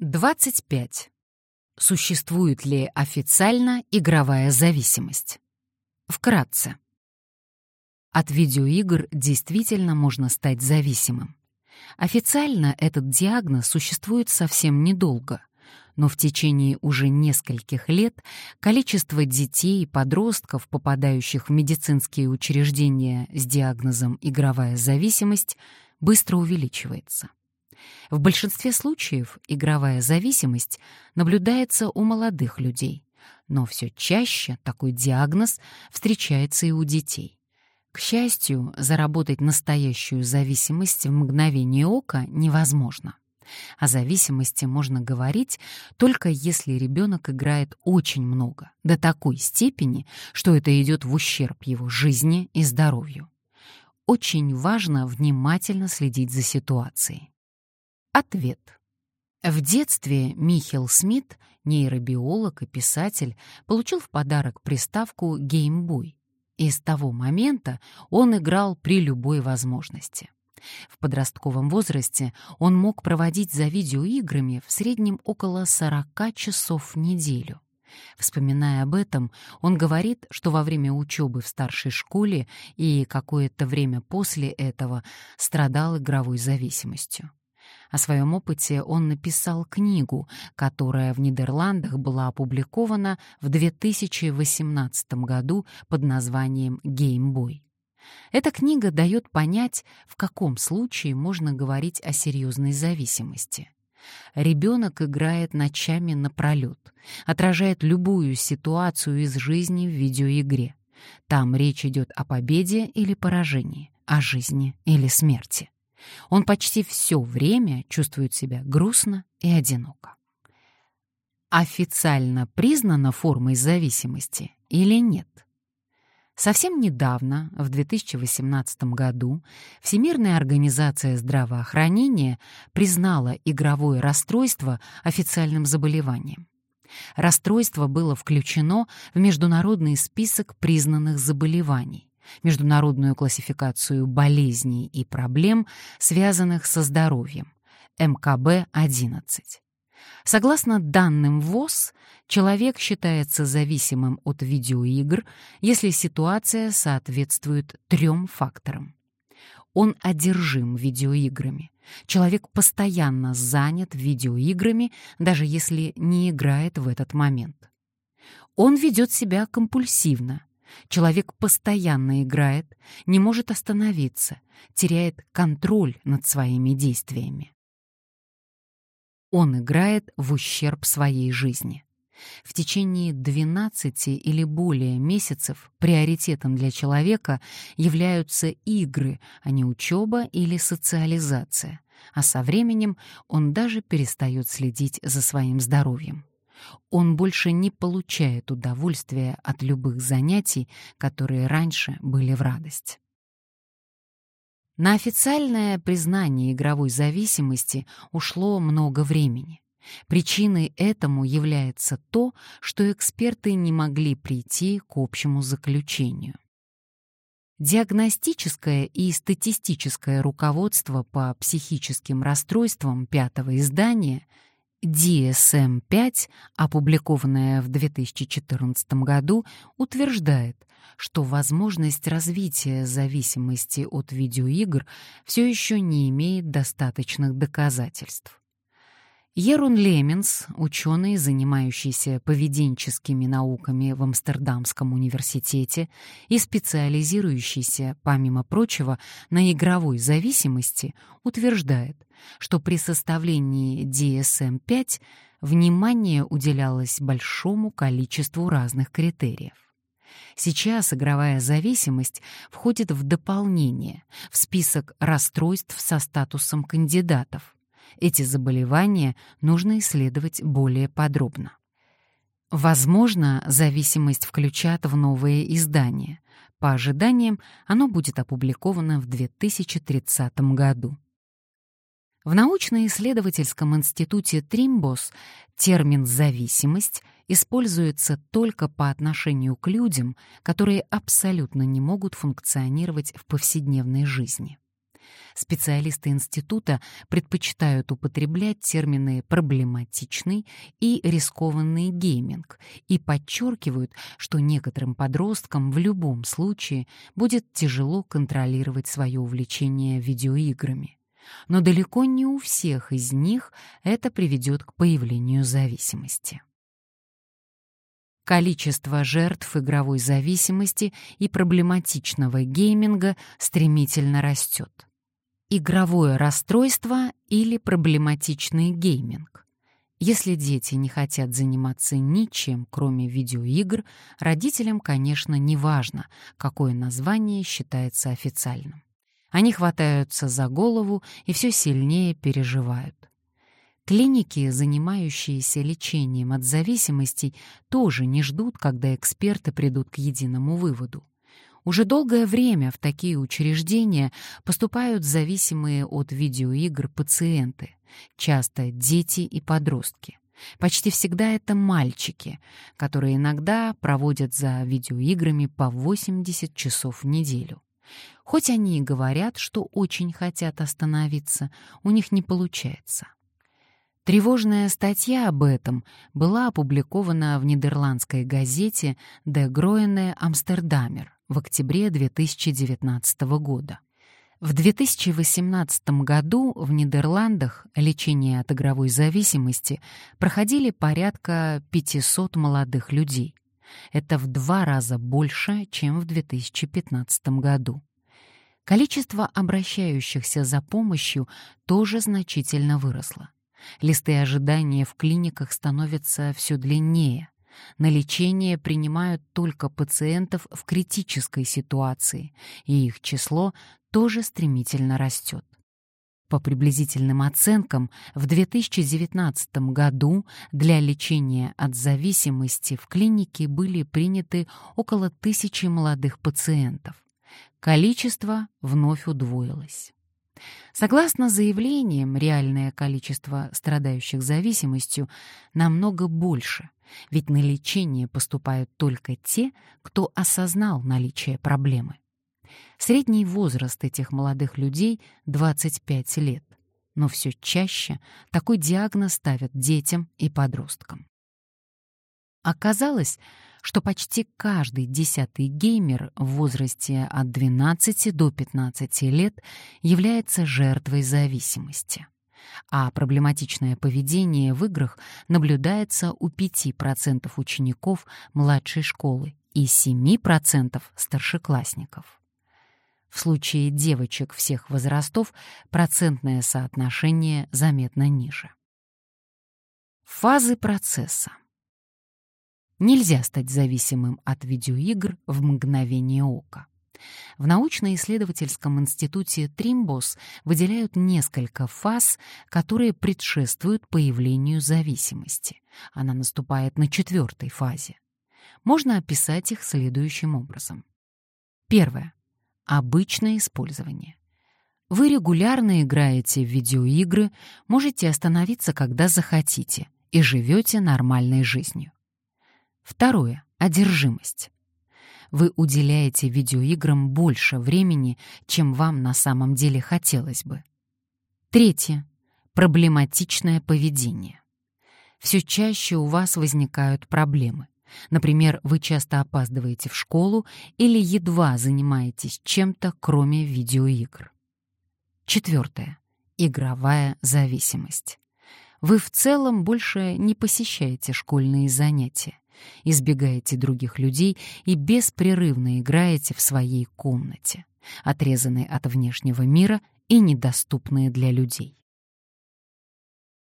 25. Существует ли официально игровая зависимость? Вкратце. От видеоигр действительно можно стать зависимым. Официально этот диагноз существует совсем недолго, но в течение уже нескольких лет количество детей и подростков, попадающих в медицинские учреждения с диагнозом «игровая зависимость», быстро увеличивается. В большинстве случаев игровая зависимость наблюдается у молодых людей, но все чаще такой диагноз встречается и у детей. К счастью, заработать настоящую зависимость в мгновение ока невозможно. О зависимости можно говорить только если ребенок играет очень много, до такой степени, что это идет в ущерб его жизни и здоровью. Очень важно внимательно следить за ситуацией. Ответ. В детстве Михел Смит, нейробиолог и писатель, получил в подарок приставку Game Boy. И с того момента он играл при любой возможности. В подростковом возрасте он мог проводить за видеоиграми в среднем около 40 часов в неделю. Вспоминая об этом, он говорит, что во время учебы в старшей школе и какое-то время после этого страдал игровой зависимостью. О своем опыте он написал книгу, которая в Нидерландах была опубликована в 2018 году под названием «Геймбой». Эта книга дает понять, в каком случае можно говорить о серьезной зависимости. Ребенок играет ночами напролет, отражает любую ситуацию из жизни в видеоигре. Там речь идет о победе или поражении, о жизни или смерти. Он почти все время чувствует себя грустно и одиноко. Официально признана формой зависимости или нет? Совсем недавно, в 2018 году, Всемирная организация здравоохранения признала игровое расстройство официальным заболеванием. Расстройство было включено в международный список признанных заболеваний, международную классификацию болезней и проблем, связанных со здоровьем, МКБ-11. Согласно данным ВОЗ, человек считается зависимым от видеоигр, если ситуация соответствует трем факторам. Он одержим видеоиграми. Человек постоянно занят видеоиграми, даже если не играет в этот момент. Он ведет себя компульсивно. Человек постоянно играет, не может остановиться, теряет контроль над своими действиями он играет в ущерб своей жизни. В течение 12 или более месяцев приоритетом для человека являются игры, а не учеба или социализация, а со временем он даже перестает следить за своим здоровьем. Он больше не получает удовольствия от любых занятий, которые раньше были в радость. На официальное признание игровой зависимости ушло много времени. Причиной этому является то, что эксперты не могли прийти к общему заключению. Диагностическое и статистическое руководство по психическим расстройствам пятого издания DSM-5, опубликованное в 2014 году, утверждает, что возможность развития зависимости от видеоигр все еще не имеет достаточных доказательств. Ерун Леменс, ученый, занимающийся поведенческими науками в Амстердамском университете и специализирующийся, помимо прочего, на игровой зависимости, утверждает, что при составлении DSM-5 внимание уделялось большому количеству разных критериев. Сейчас игровая зависимость входит в дополнение, в список расстройств со статусом кандидатов, эти заболевания нужно исследовать более подробно. Возможно, зависимость включат в новое издание. По ожиданиям, оно будет опубликовано в 2030 году. В научно-исследовательском институте Тримбос термин «зависимость» используется только по отношению к людям, которые абсолютно не могут функционировать в повседневной жизни. Специалисты института предпочитают употреблять термины «проблематичный» и «рискованный гейминг» и подчеркивают, что некоторым подросткам в любом случае будет тяжело контролировать свое увлечение видеоиграми. Но далеко не у всех из них это приведет к появлению зависимости. Количество жертв игровой зависимости и проблематичного гейминга стремительно растет игровое расстройство или проблематичный гейминг. Если дети не хотят заниматься ничем, кроме видеоигр, родителям, конечно, не важно, какое название считается официальным. Они хватаются за голову и все сильнее переживают. Клиники, занимающиеся лечением от зависимостей, тоже не ждут, когда эксперты придут к единому выводу. Уже долгое время в такие учреждения поступают зависимые от видеоигр пациенты, часто дети и подростки. Почти всегда это мальчики, которые иногда проводят за видеоиграми по 80 часов в неделю. Хоть они и говорят, что очень хотят остановиться, у них не получается. Тревожная статья об этом была опубликована в нидерландской газете «De Groene Amsterdammer» в октябре 2019 года. В 2018 году в Нидерландах лечение от игровой зависимости проходили порядка 500 молодых людей. Это в два раза больше, чем в 2015 году. Количество обращающихся за помощью тоже значительно выросло. Листы ожидания в клиниках становятся все длиннее. На лечение принимают только пациентов в критической ситуации, и их число тоже стремительно растет. По приблизительным оценкам, в 2019 году для лечения от зависимости в клинике были приняты около тысячи молодых пациентов. Количество вновь удвоилось. Согласно заявлениям, реальное количество страдающих зависимостью намного больше, ведь на лечение поступают только те, кто осознал наличие проблемы. Средний возраст этих молодых людей — 25 лет, но все чаще такой диагноз ставят детям и подросткам. Оказалось, что почти каждый десятый геймер в возрасте от 12 до 15 лет является жертвой зависимости. А проблематичное поведение в играх наблюдается у 5% учеников младшей школы и 7% старшеклассников. В случае девочек всех возрастов процентное соотношение заметно ниже. Фазы процесса. Нельзя стать зависимым от видеоигр в мгновение ока. В научно-исследовательском институте Тримбос выделяют несколько фаз, которые предшествуют появлению зависимости. Она наступает на четвертой фазе. Можно описать их следующим образом. Первое. Обычное использование. Вы регулярно играете в видеоигры, можете остановиться, когда захотите, и живете нормальной жизнью. Второе. Одержимость. Вы уделяете видеоиграм больше времени, чем вам на самом деле хотелось бы. Третье. Проблематичное поведение. Все чаще у вас возникают проблемы. Например, вы часто опаздываете в школу или едва занимаетесь чем-то, кроме видеоигр. Четвертое. Игровая зависимость. Вы в целом больше не посещаете школьные занятия избегаете других людей и беспрерывно играете в своей комнате, отрезанные от внешнего мира и недоступные для людей.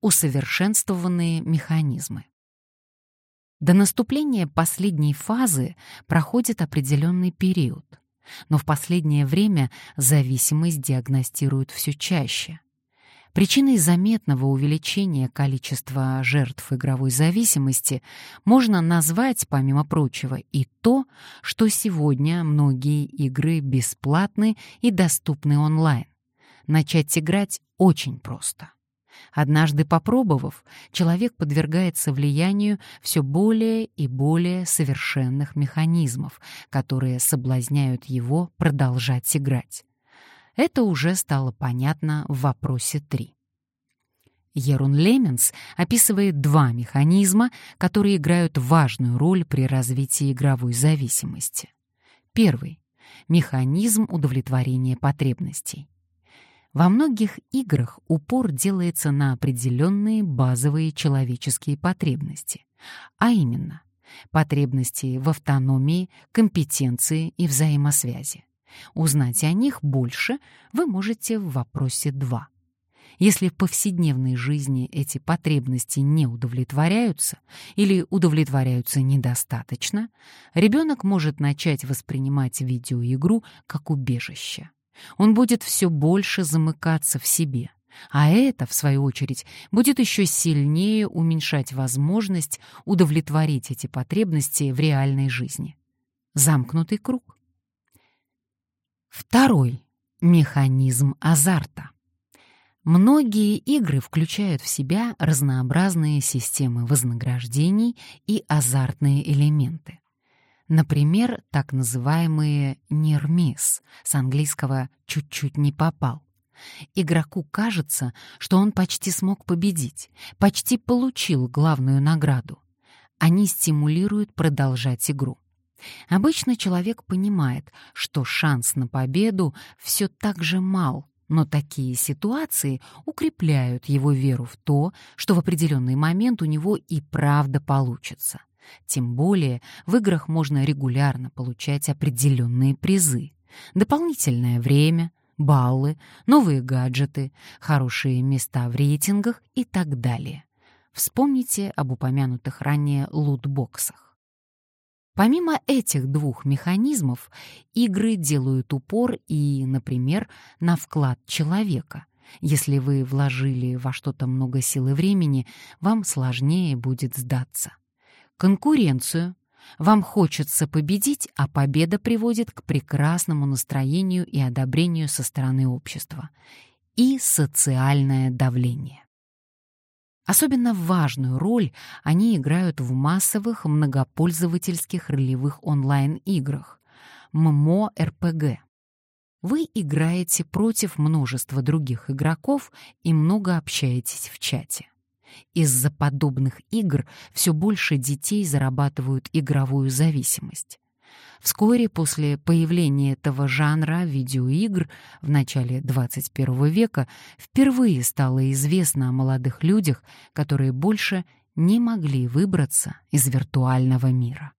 Усовершенствованные механизмы. До наступления последней фазы проходит определенный период, но в последнее время зависимость диагностируют все чаще — Причиной заметного увеличения количества жертв игровой зависимости можно назвать, помимо прочего, и то, что сегодня многие игры бесплатны и доступны онлайн. Начать играть очень просто. Однажды попробовав, человек подвергается влиянию все более и более совершенных механизмов, которые соблазняют его продолжать играть. Это уже стало понятно в вопросе 3. Ерун Леменс описывает два механизма, которые играют важную роль при развитии игровой зависимости. Первый — механизм удовлетворения потребностей. Во многих играх упор делается на определенные базовые человеческие потребности, а именно потребности в автономии, компетенции и взаимосвязи. Узнать о них больше вы можете в вопросе 2. Если в повседневной жизни эти потребности не удовлетворяются или удовлетворяются недостаточно, ребенок может начать воспринимать видеоигру как убежище. Он будет все больше замыкаться в себе, а это, в свою очередь, будет еще сильнее уменьшать возможность удовлетворить эти потребности в реальной жизни. Замкнутый круг. Второй — механизм азарта. Многие игры включают в себя разнообразные системы вознаграждений и азартные элементы. Например, так называемые «нирмис» с английского «чуть-чуть не попал». Игроку кажется, что он почти смог победить, почти получил главную награду. Они стимулируют продолжать игру. Обычно человек понимает, что шанс на победу все так же мал, но такие ситуации укрепляют его веру в то, что в определенный момент у него и правда получится. Тем более в играх можно регулярно получать определенные призы. Дополнительное время, баллы, новые гаджеты, хорошие места в рейтингах и так далее. Вспомните об упомянутых ранее лутбоксах. Помимо этих двух механизмов, игры делают упор и, например, на вклад человека. Если вы вложили во что-то много сил и времени, вам сложнее будет сдаться. Конкуренцию. Вам хочется победить, а победа приводит к прекрасному настроению и одобрению со стороны общества. И социальное давление. Особенно важную роль они играют в массовых многопользовательских ролевых онлайн-играх ММО-РПГ. Вы играете против множества других игроков и много общаетесь в чате. Из-за подобных игр все больше детей зарабатывают игровую зависимость. Вскоре после появления этого жанра видеоигр в начале 21 века впервые стало известно о молодых людях, которые больше не могли выбраться из виртуального мира.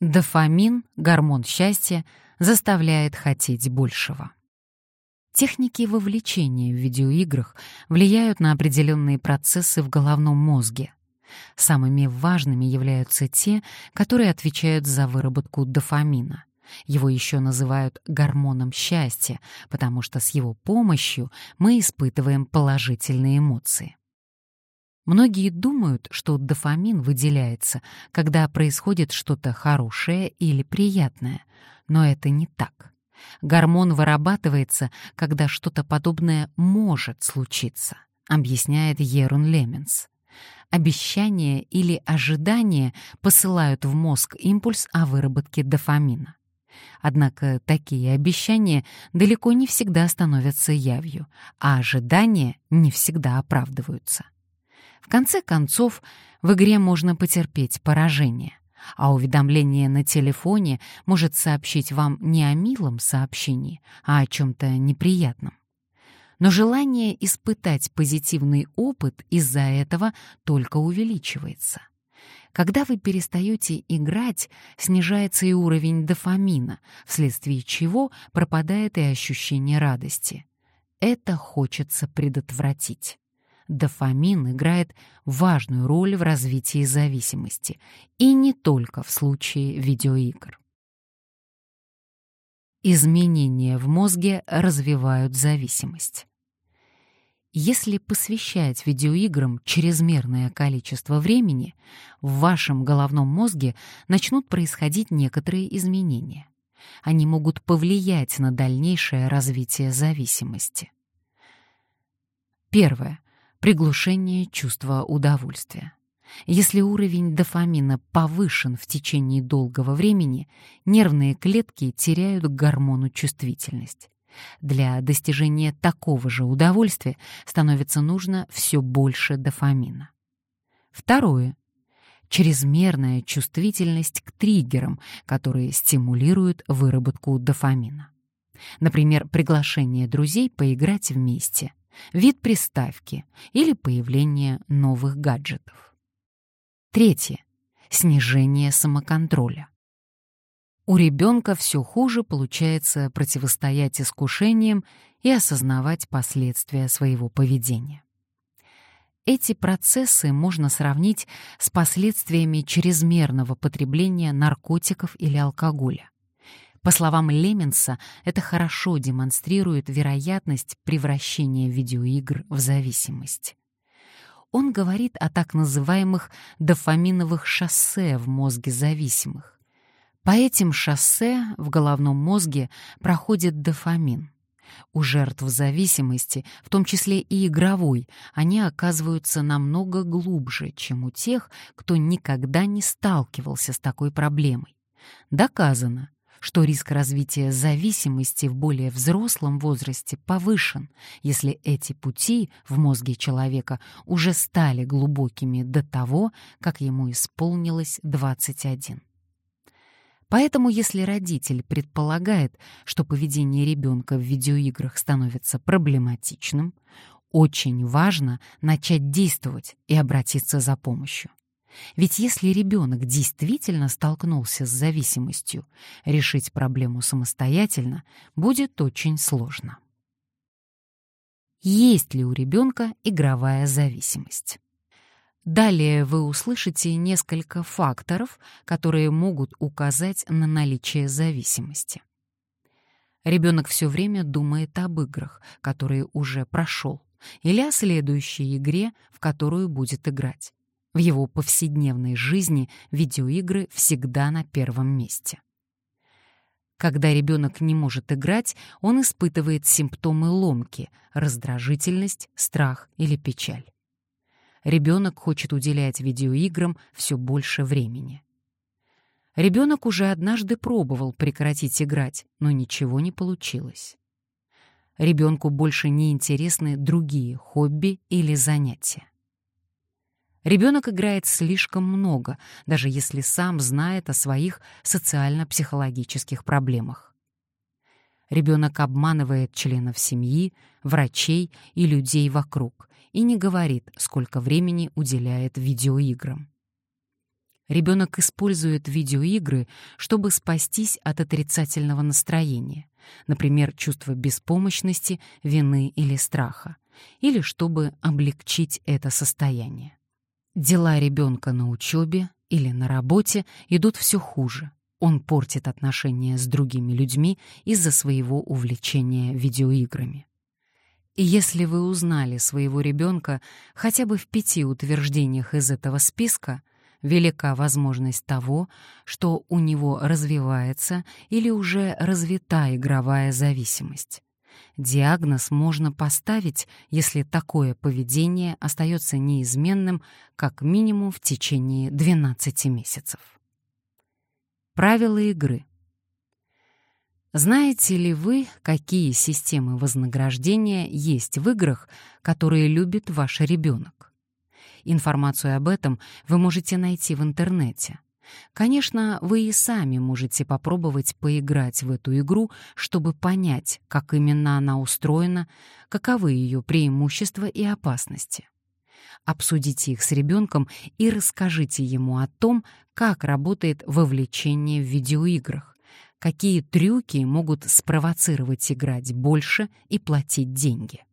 Дофамин, гормон счастья, заставляет хотеть большего. Техники вовлечения в видеоиграх влияют на определенные процессы в головном мозге, Самыми важными являются те, которые отвечают за выработку дофамина. Его еще называют гормоном счастья, потому что с его помощью мы испытываем положительные эмоции. Многие думают, что дофамин выделяется, когда происходит что-то хорошее или приятное, но это не так. Гормон вырабатывается, когда что-то подобное может случиться, объясняет Ерун Леменс. Обещания или ожидания посылают в мозг импульс о выработке дофамина. Однако такие обещания далеко не всегда становятся явью, а ожидания не всегда оправдываются. В конце концов, в игре можно потерпеть поражение, а уведомление на телефоне может сообщить вам не о милом сообщении, а о чем-то неприятном но желание испытать позитивный опыт из-за этого только увеличивается. Когда вы перестаете играть, снижается и уровень дофамина, вследствие чего пропадает и ощущение радости. Это хочется предотвратить. Дофамин играет важную роль в развитии зависимости, и не только в случае видеоигр. Изменения в мозге развивают зависимость. Если посвящать видеоиграм чрезмерное количество времени, в вашем головном мозге начнут происходить некоторые изменения. Они могут повлиять на дальнейшее развитие зависимости. Первое. Приглушение чувства удовольствия. Если уровень дофамина повышен в течение долгого времени, нервные клетки теряют гормону чувствительность. Для достижения такого же удовольствия становится нужно все больше дофамина. Второе. Чрезмерная чувствительность к триггерам, которые стимулируют выработку дофамина. Например, приглашение друзей поиграть вместе, вид приставки или появление новых гаджетов. Третье. Снижение самоконтроля. У ребенка все хуже получается противостоять искушениям и осознавать последствия своего поведения. Эти процессы можно сравнить с последствиями чрезмерного потребления наркотиков или алкоголя. По словам Леменса, это хорошо демонстрирует вероятность превращения видеоигр в зависимость. Он говорит о так называемых дофаминовых шоссе в мозге зависимых. По этим шоссе в головном мозге проходит дофамин. У жертв зависимости, в том числе и игровой, они оказываются намного глубже, чем у тех, кто никогда не сталкивался с такой проблемой. Доказано, что риск развития зависимости в более взрослом возрасте повышен, если эти пути в мозге человека уже стали глубокими до того, как ему исполнилось 21. Поэтому если родитель предполагает, что поведение ребенка в видеоиграх становится проблематичным, очень важно начать действовать и обратиться за помощью. Ведь если ребенок действительно столкнулся с зависимостью, решить проблему самостоятельно будет очень сложно. Есть ли у ребенка игровая зависимость? Далее вы услышите несколько факторов, которые могут указать на наличие зависимости. Ребенок все время думает об играх, которые уже прошел, или о следующей игре, в которую будет играть. В его повседневной жизни видеоигры всегда на первом месте. Когда ребенок не может играть, он испытывает симптомы ломки, раздражительность, страх или печаль ребенок хочет уделять видеоиграм все больше времени. Ребенок уже однажды пробовал прекратить играть, но ничего не получилось. Ребенку больше не интересны другие хобби или занятия. Ребенок играет слишком много, даже если сам знает о своих социально-психологических проблемах. Ребенок обманывает членов семьи, врачей и людей вокруг, и не говорит, сколько времени уделяет видеоиграм. Ребенок использует видеоигры, чтобы спастись от отрицательного настроения, например, чувства беспомощности, вины или страха, или чтобы облегчить это состояние. Дела ребенка на учебе или на работе идут все хуже. Он портит отношения с другими людьми из-за своего увлечения видеоиграми. И если вы узнали своего ребенка хотя бы в пяти утверждениях из этого списка, велика возможность того, что у него развивается или уже развита игровая зависимость. Диагноз можно поставить, если такое поведение остается неизменным как минимум в течение 12 месяцев. Правила игры — знаете ли вы, какие системы вознаграждения есть в играх, которые любит ваш ребенок? Информацию об этом вы можете найти в интернете. Конечно, вы и сами можете попробовать поиграть в эту игру, чтобы понять, как именно она устроена, каковы ее преимущества и опасности. Обсудите их с ребенком и расскажите ему о том, как работает вовлечение в видеоиграх какие трюки могут спровоцировать играть больше и платить деньги.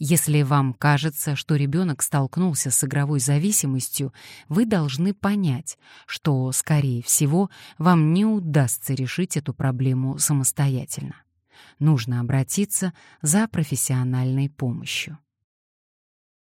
Если вам кажется, что ребенок столкнулся с игровой зависимостью, вы должны понять, что, скорее всего, вам не удастся решить эту проблему самостоятельно. Нужно обратиться за профессиональной помощью.